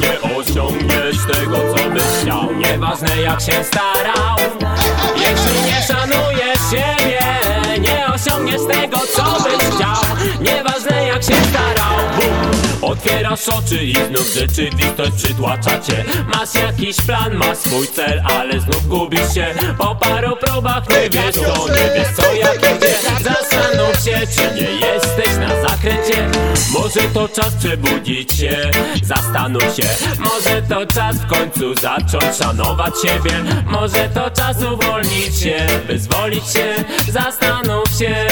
Nie osiągniesz tego, co byś chciał. Nieważne jak się starał Jeśli nie szanujesz siebie Nie osiągniesz tego, co byś chciał. Nieważne jak się starał Bum. Otwierasz oczy i znów rzeczywistość przytłacza cię. Masz jakiś plan, masz swój cel, ale znów gubisz się. Po paru próbach nie wiesz co, nie wiesz co, jak i gdzie. Zastanów się, czy nie zakręcie Może to czas przebudzić się, zastanów się. Może to czas w końcu zacząć szanować siebie. Może to czas uwolnić się, wyzwolić się Zastanów się